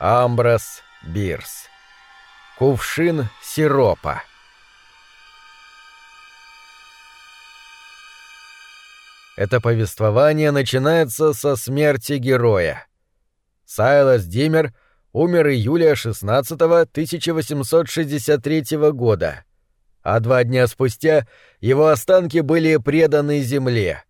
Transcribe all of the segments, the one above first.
Амброс Бирс. Кувшин сиропа. Это повествование начинается со смерти героя. Сайлас Димер умер июля 16 1863 года, а два дня спустя его останки были преданы земле.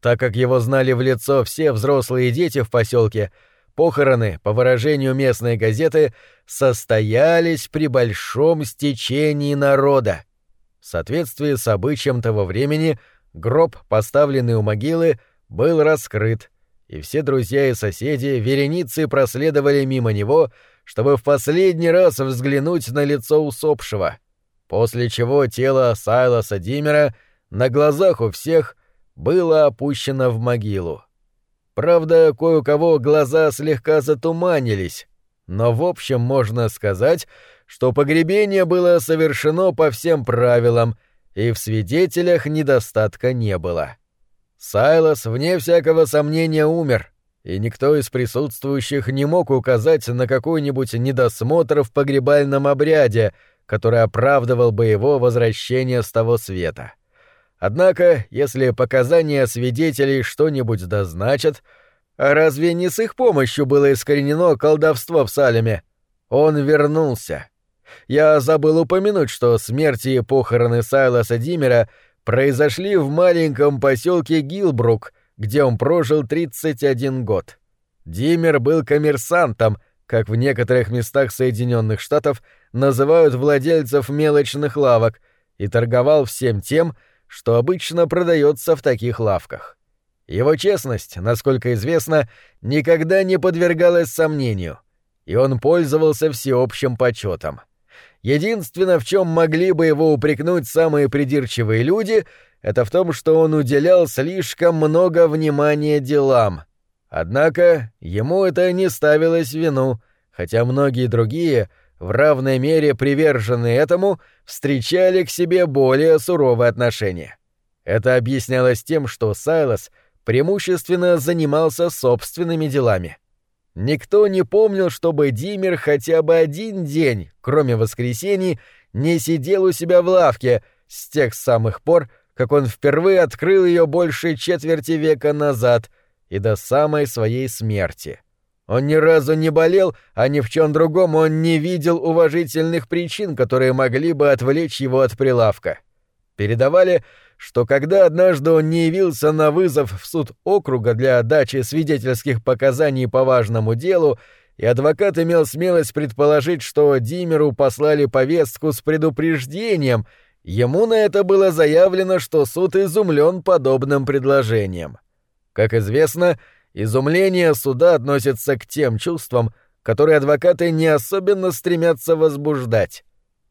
Так как его знали в лицо все взрослые дети в поселке, похороны, по выражению местной газеты, состоялись при большом стечении народа. В соответствии с обычаем того времени гроб, поставленный у могилы, был раскрыт, и все друзья и соседи вереницы проследовали мимо него, чтобы в последний раз взглянуть на лицо усопшего, после чего тело Сайлоса Димера на глазах у всех было опущено в могилу. Правда, кое у кого глаза слегка затуманились, но в общем можно сказать, что погребение было совершено по всем правилам, и в свидетелях недостатка не было. Сайлос, вне всякого сомнения, умер, и никто из присутствующих не мог указать на какой-нибудь недосмотр в погребальном обряде, который оправдывал бы его возвращение с того света. Однако, если показания свидетелей что-нибудь дозначат, а разве не с их помощью было искоренено колдовство в Салеме? Он вернулся. Я забыл упомянуть, что смерти и похороны Сайлоса Димера произошли в маленьком поселке Гилбрук, где он прожил 31 год. Димер был коммерсантом, как в некоторых местах Соединенных Штатов называют владельцев мелочных лавок, и торговал всем тем, что обычно продается в таких лавках. Его честность, насколько известно, никогда не подвергалась сомнению, и он пользовался всеобщим почетом. Единственное, в чем могли бы его упрекнуть самые придирчивые люди, это в том, что он уделял слишком много внимания делам. Однако ему это не ставилось в вину, хотя многие другие, в равной мере приверженные этому, встречали к себе более суровые отношения. Это объяснялось тем, что Сайлос преимущественно занимался собственными делами — Никто не помнил, чтобы Димер хотя бы один день, кроме воскресений, не сидел у себя в лавке с тех самых пор, как он впервые открыл ее больше четверти века назад и до самой своей смерти. Он ни разу не болел, а ни в чем другом он не видел уважительных причин, которые могли бы отвлечь его от прилавка. Передавали, что когда однажды он не явился на вызов в суд округа для дачи свидетельских показаний по важному делу, и адвокат имел смелость предположить, что Димеру послали повестку с предупреждением, ему на это было заявлено, что суд изумлен подобным предложением. Как известно, изумление суда относится к тем чувствам, которые адвокаты не особенно стремятся возбуждать.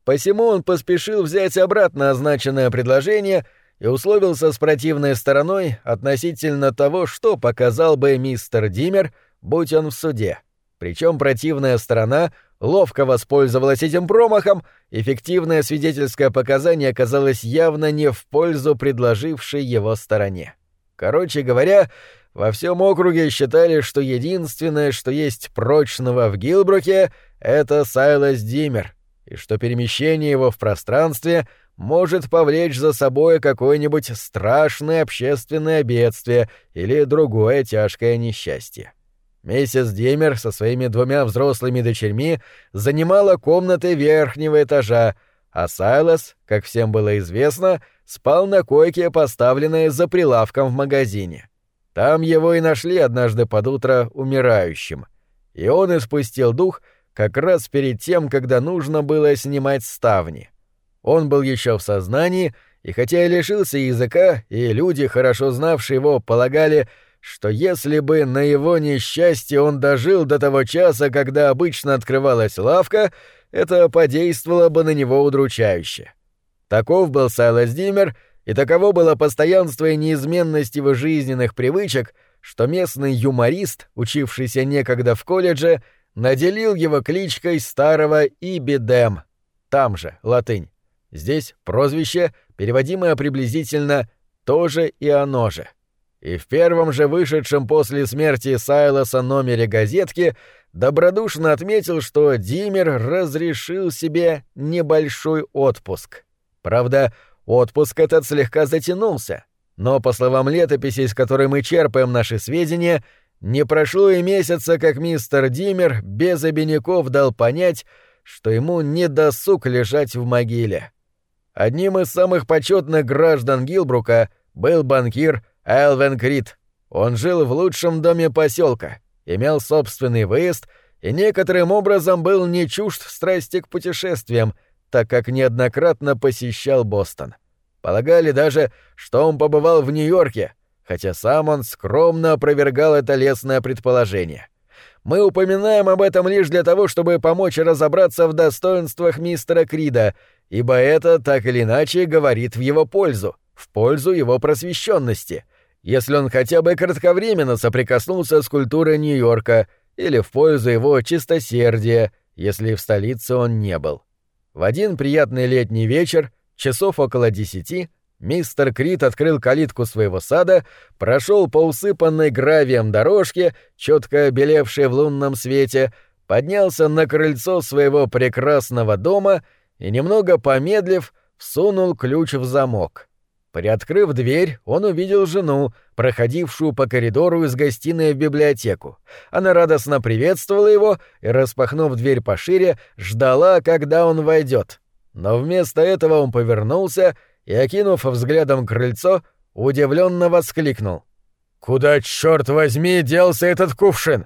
Посему он поспешил взять обратно означенное предложение — и условился с противной стороной относительно того, что показал бы мистер Димер, будь он в суде. Причем противная сторона ловко воспользовалась этим промахом, эффективное свидетельское показание оказалось явно не в пользу предложившей его стороне. Короче говоря, во всем округе считали, что единственное, что есть прочного в Гилбруке, это Сайлас Димер, и что перемещение его в пространстве — может повлечь за собой какое-нибудь страшное общественное бедствие или другое тяжкое несчастье. Миссис Димер со своими двумя взрослыми дочерьми занимала комнаты верхнего этажа, а Сайлас, как всем было известно, спал на койке, поставленной за прилавком в магазине. Там его и нашли однажды под утро умирающим. И он испустил дух как раз перед тем, когда нужно было снимать ставни. Он был еще в сознании, и хотя и лишился языка, и люди, хорошо знавшие его, полагали, что если бы на его несчастье он дожил до того часа, когда обычно открывалась лавка, это подействовало бы на него удручающе. Таков был Сайлас Димер, и таково было постоянство и неизменность его жизненных привычек, что местный юморист, учившийся некогда в колледже, наделил его кличкой старого Ибидем, там же, латынь. Здесь прозвище, переводимое приблизительно «тоже и оно же». И в первом же вышедшем после смерти Сайлоса номере газетки добродушно отметил, что Димер разрешил себе небольшой отпуск. Правда, отпуск этот слегка затянулся, но, по словам летописи, из которой мы черпаем наши сведения, не прошло и месяца, как мистер Димер без обиняков дал понять, что ему не досуг лежать в могиле. Одним из самых почетных граждан Гилбрука был банкир Элвен Крит. Он жил в лучшем доме поселка, имел собственный выезд и некоторым образом был не чужд страсти к путешествиям, так как неоднократно посещал Бостон. Полагали даже, что он побывал в Нью-Йорке, хотя сам он скромно опровергал это лесное предположение. Мы упоминаем об этом лишь для того, чтобы помочь разобраться в достоинствах мистера Крида, ибо это так или иначе говорит в его пользу, в пользу его просвещенности, если он хотя бы кратковременно соприкоснулся с культурой Нью-Йорка, или в пользу его чистосердия, если в столице он не был. В один приятный летний вечер, часов около десяти, Мистер Крит открыл калитку своего сада, прошел по усыпанной гравием дорожке, четко белевшей в лунном свете, поднялся на крыльцо своего прекрасного дома и, немного помедлив, всунул ключ в замок. Приоткрыв дверь, он увидел жену, проходившую по коридору из гостиной в библиотеку. Она радостно приветствовала его и, распахнув дверь пошире, ждала, когда он войдет. Но вместо этого он повернулся и, окинув взглядом крыльцо, удивленно воскликнул. «Куда, черт возьми, делся этот кувшин?»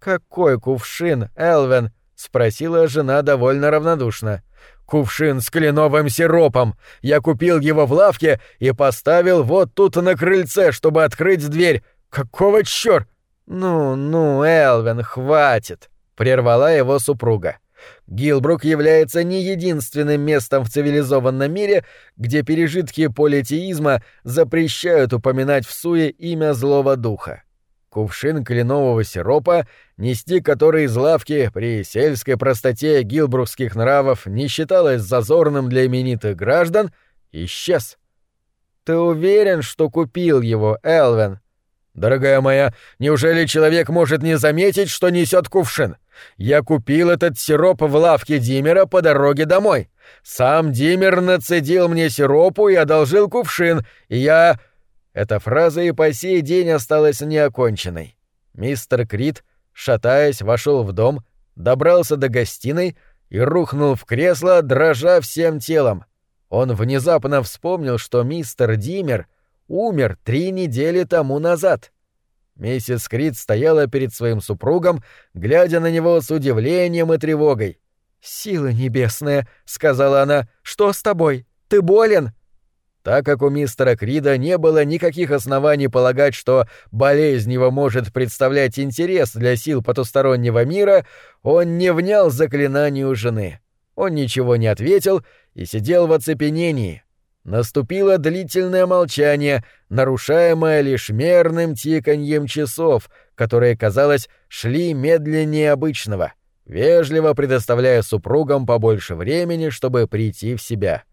«Какой кувшин, Элвен?» — спросила жена довольно равнодушно. «Кувшин с кленовым сиропом. Я купил его в лавке и поставил вот тут на крыльце, чтобы открыть дверь. Какого чёрт?» «Ну, ну, Элвин, хватит!» — прервала его супруга. Гилбрук является не единственным местом в цивилизованном мире, где пережитки политеизма запрещают упоминать в суе имя злого духа. Кувшин кленового сиропа, нести который из лавки при сельской простоте гилбрукских нравов не считалось зазорным для именитых граждан, исчез. «Ты уверен, что купил его, Элвин?» «Дорогая моя, неужели человек может не заметить, что несет кувшин?» Я купил этот сироп в лавке Димера по дороге домой. Сам Димер нацедил мне сиропу и одолжил кувшин, и я...» Эта фраза и по сей день осталась неоконченной. Мистер Крит, шатаясь, вошел в дом, добрался до гостиной и рухнул в кресло, дрожа всем телом. Он внезапно вспомнил, что мистер Димер умер три недели тому назад. Миссис Крид стояла перед своим супругом, глядя на него с удивлением и тревогой. «Сила небесная», — сказала она, — «что с тобой? Ты болен?» Так как у мистера Крида не было никаких оснований полагать, что болезнь его может представлять интерес для сил потустороннего мира, он не внял заклинанию жены. Он ничего не ответил и сидел в оцепенении, Наступило длительное молчание, нарушаемое лишь мерным тиканьем часов, которые, казалось, шли медленнее обычного, вежливо предоставляя супругам побольше времени, чтобы прийти в себя.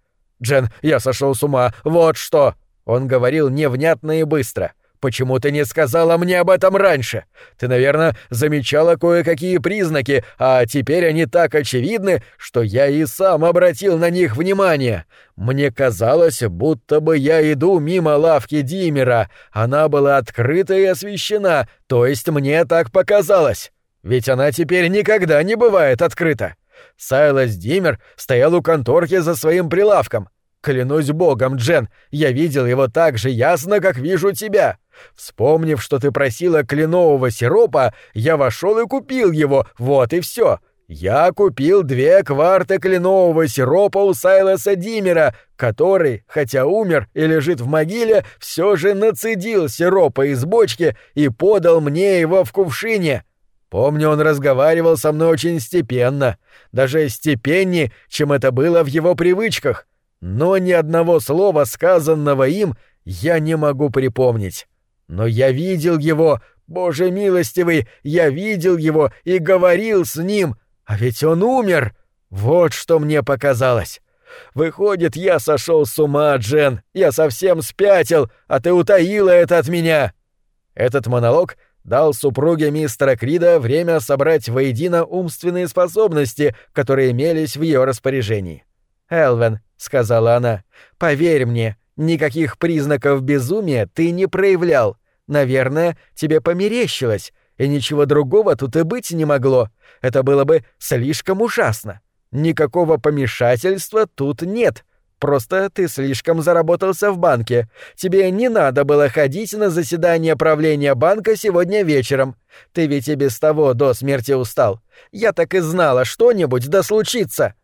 «Джен, я сошел с ума, вот что!» Он говорил невнятно и быстро — Почему ты не сказала мне об этом раньше? Ты, наверное, замечала кое-какие признаки, а теперь они так очевидны, что я и сам обратил на них внимание. Мне казалось, будто бы я иду мимо лавки Димера. Она была открыта и освещена, то есть мне так показалось. Ведь она теперь никогда не бывает открыта. Сайлас Димер стоял у конторки за своим прилавком. Клянусь богом, Джен, я видел его так же ясно, как вижу тебя. Вспомнив, что ты просила кленового сиропа, я вошел и купил его, вот и все. Я купил две кварты кленового сиропа у Сайлоса Димера, который, хотя умер и лежит в могиле, все же нацедил сиропа из бочки и подал мне его в кувшине. Помню, он разговаривал со мной очень степенно, даже степеннее, чем это было в его привычках, но ни одного слова, сказанного им, я не могу припомнить. Но я видел его, Боже милостивый, я видел его и говорил с ним, а ведь он умер. Вот что мне показалось. Выходит, я сошел с ума, Джен, я совсем спятил, а ты утаила это от меня. Этот монолог дал супруге мистера Крида время собрать воедино умственные способности, которые имелись в ее распоряжении. «Элвен», — сказала она, — «поверь мне, никаких признаков безумия ты не проявлял. Наверное, тебе померещилось, и ничего другого тут и быть не могло. Это было бы слишком ужасно. Никакого помешательства тут нет. Просто ты слишком заработался в банке. Тебе не надо было ходить на заседание правления банка сегодня вечером. Ты ведь и без того до смерти устал. Я так и знала, что-нибудь да случится.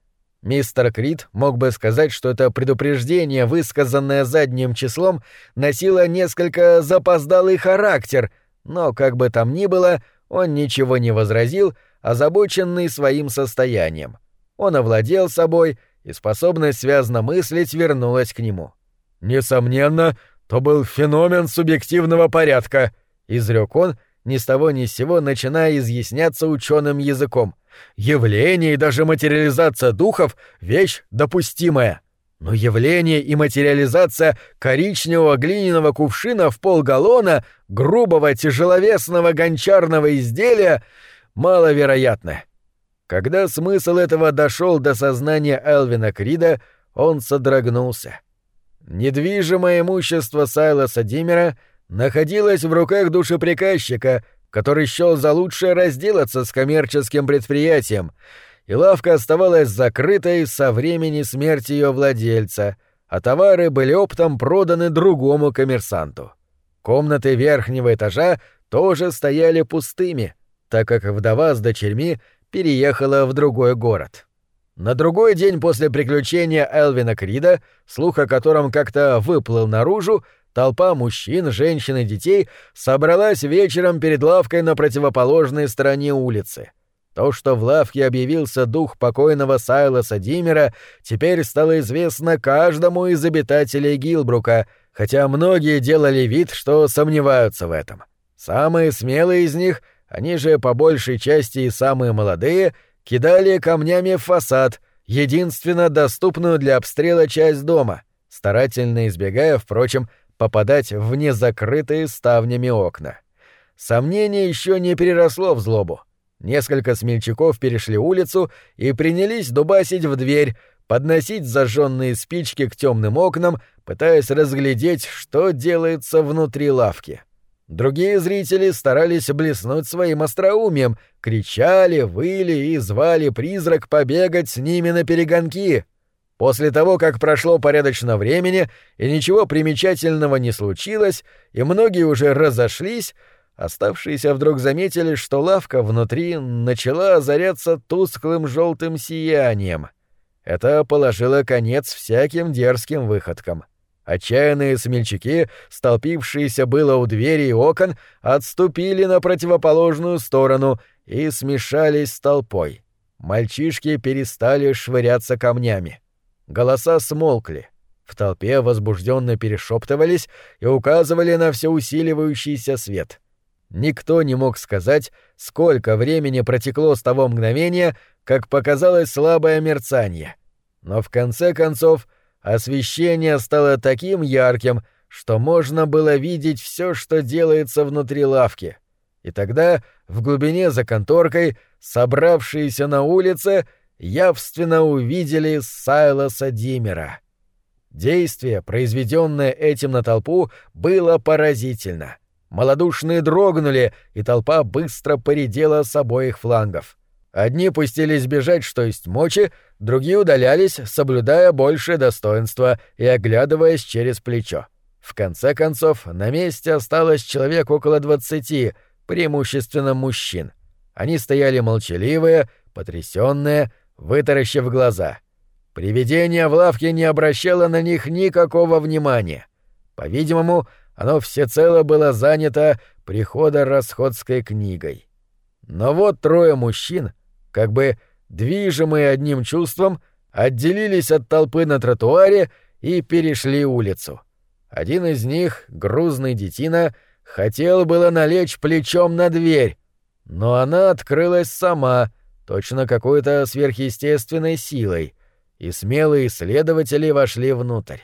Мистер Крид мог бы сказать, что это предупреждение, высказанное задним числом, носило несколько запоздалый характер, но, как бы там ни было, он ничего не возразил, озабоченный своим состоянием. Он овладел собой, и способность связно мыслить вернулась к нему. «Несомненно, то был феномен субъективного порядка», — изрек он, ни с того ни с сего начиная изъясняться ученым языком. «Явление и даже материализация духов — вещь допустимая». Но явление и материализация коричневого глиняного кувшина в полгаллона грубого тяжеловесного гончарного изделия маловероятны. Когда смысл этого дошел до сознания Элвина Крида, он содрогнулся. Недвижимое имущество Сайлоса Димера находилось в руках душеприказчика, который счел за лучшее разделаться с коммерческим предприятием — и лавка оставалась закрытой со времени смерти ее владельца, а товары были оптом проданы другому коммерсанту. Комнаты верхнего этажа тоже стояли пустыми, так как вдова с дочерьми переехала в другой город. На другой день после приключения Элвина Крида, слух о котором как-то выплыл наружу, толпа мужчин, женщин и детей собралась вечером перед лавкой на противоположной стороне улицы — то, что в лавке объявился дух покойного Сайлоса Димера, теперь стало известно каждому из обитателей Гилбрука, хотя многие делали вид, что сомневаются в этом. Самые смелые из них, они же по большей части и самые молодые, кидали камнями в фасад, единственно доступную для обстрела часть дома, старательно избегая, впрочем, попадать в незакрытые ставнями окна. Сомнение еще не переросло в злобу. Несколько смельчаков перешли улицу и принялись дубасить в дверь, подносить зажженные спички к темным окнам, пытаясь разглядеть, что делается внутри лавки. Другие зрители старались блеснуть своим остроумием, кричали, выли и звали призрак побегать с ними на перегонки. После того, как прошло порядочно времени и ничего примечательного не случилось, и многие уже разошлись, Оставшиеся вдруг заметили, что лавка внутри начала озаряться тусклым желтым сиянием. Это положило конец всяким дерзким выходкам. Отчаянные смельчаки, столпившиеся было у двери и окон, отступили на противоположную сторону и смешались с толпой. Мальчишки перестали швыряться камнями. Голоса смолкли. В толпе возбужденно перешептывались и указывали на все усиливающийся свет. Никто не мог сказать, сколько времени протекло с того мгновения, как показалось слабое мерцание. Но в конце концов освещение стало таким ярким, что можно было видеть все, что делается внутри лавки. И тогда, в глубине за конторкой, собравшиеся на улице, явственно увидели Сайлоса Димера. Действие, произведенное этим на толпу, было поразительно. Молодушные дрогнули, и толпа быстро поредела с обоих флангов. Одни пустились бежать, что есть мочи, другие удалялись, соблюдая большее достоинство и оглядываясь через плечо. В конце концов, на месте осталось человек около двадцати, преимущественно мужчин. Они стояли молчаливые, потрясенные, вытаращив глаза. Привидение в лавке не обращало на них никакого внимания. По-видимому, оно всецело было занято приходо-расходской книгой. Но вот трое мужчин, как бы движимые одним чувством, отделились от толпы на тротуаре и перешли улицу. Один из них, грузный детина, хотел было налечь плечом на дверь, но она открылась сама, точно какой-то сверхъестественной силой, и смелые исследователи вошли внутрь.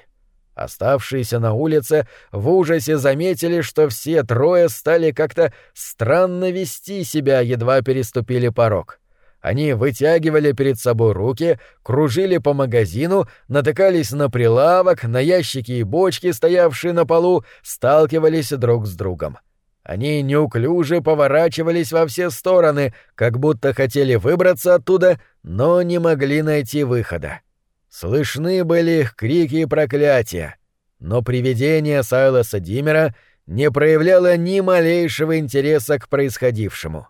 Оставшиеся на улице в ужасе заметили, что все трое стали как-то странно вести себя, едва переступили порог. Они вытягивали перед собой руки, кружили по магазину, натыкались на прилавок, на ящики и бочки, стоявшие на полу, сталкивались друг с другом. Они неуклюже поворачивались во все стороны, как будто хотели выбраться оттуда, но не могли найти выхода. Слышны были их крики и проклятия, но привидение Сайлоса Димера не проявляло ни малейшего интереса к происходившему.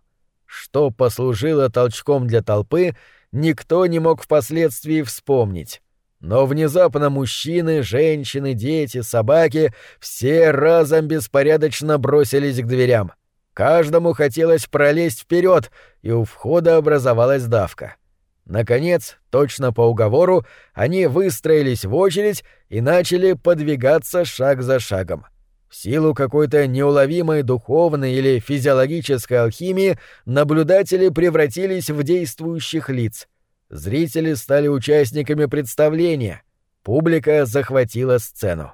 Что послужило толчком для толпы, никто не мог впоследствии вспомнить. Но внезапно мужчины, женщины, дети, собаки все разом беспорядочно бросились к дверям. Каждому хотелось пролезть вперед, и у входа образовалась давка. Наконец, точно по уговору, они выстроились в очередь и начали подвигаться шаг за шагом. В силу какой-то неуловимой духовной или физиологической алхимии наблюдатели превратились в действующих лиц — Зрители стали участниками представления. Публика захватила сцену.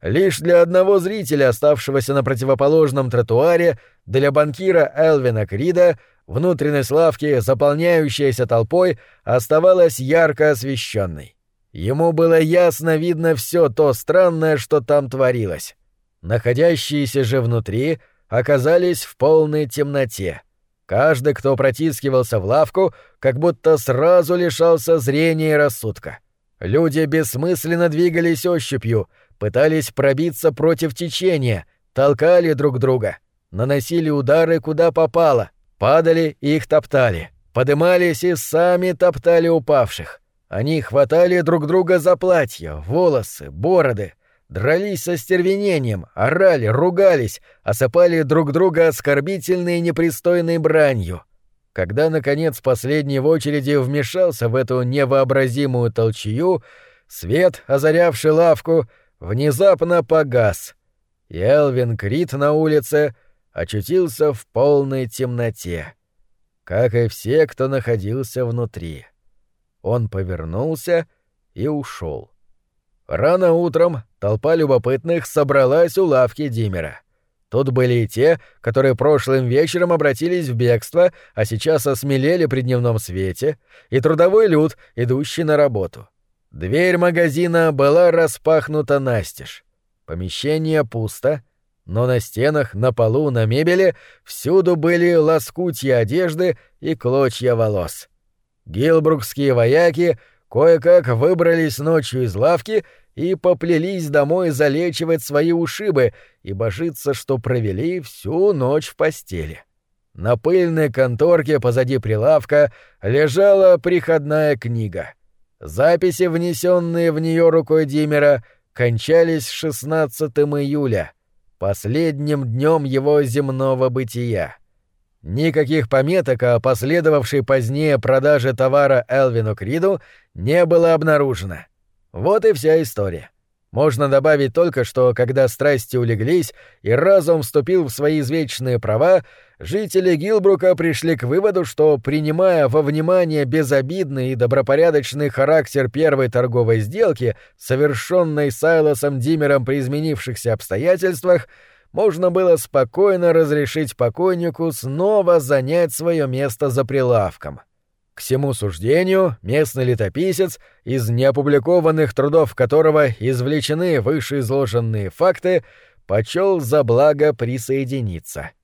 Лишь для одного зрителя, оставшегося на противоположном тротуаре, для банкира Элвина Крида, внутренность лавки, заполняющаяся толпой, оставалась ярко освещенной. Ему было ясно видно все то странное, что там творилось. Находящиеся же внутри оказались в полной темноте — Каждый, кто протискивался в лавку, как будто сразу лишался зрения и рассудка. Люди бессмысленно двигались ощупью, пытались пробиться против течения, толкали друг друга, наносили удары куда попало, падали и их топтали, подымались и сами топтали упавших. Они хватали друг друга за платья, волосы, бороды, дрались со стервенением, орали, ругались, осыпали друг друга оскорбительной и непристойной бранью. Когда, наконец, последний в очереди вмешался в эту невообразимую толчью, свет, озарявший лавку, внезапно погас, и Элвин Крит на улице очутился в полной темноте, как и все, кто находился внутри. Он повернулся и ушел. Рано утром толпа любопытных собралась у лавки Димера. Тут были и те, которые прошлым вечером обратились в бегство, а сейчас осмелели при дневном свете, и трудовой люд, идущий на работу. Дверь магазина была распахнута настежь. Помещение пусто, но на стенах, на полу, на мебели всюду были лоскутья одежды и клочья волос. Гилбрукские вояки кое-как выбрались ночью из лавки и поплелись домой залечивать свои ушибы и божиться, что провели всю ночь в постели. На пыльной конторке позади прилавка лежала приходная книга. Записи, внесенные в нее рукой Димера, кончались 16 июля, последним днем его земного бытия. Никаких пометок о последовавшей позднее продаже товара Элвину Криду не было обнаружено. Вот и вся история. Можно добавить только, что когда страсти улеглись и разум вступил в свои извечные права, жители Гилбрука пришли к выводу, что, принимая во внимание безобидный и добропорядочный характер первой торговой сделки, совершенной Сайлосом Димером при изменившихся обстоятельствах, можно было спокойно разрешить покойнику снова занять свое место за прилавком. — к всему суждению местный летописец, из неопубликованных трудов которого извлечены вышеизложенные факты, почел за благо присоединиться —